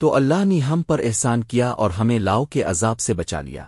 تو اللہ نے ہم پر احسان کیا اور ہمیں لاؤ کے عذاب سے بچا لیا۔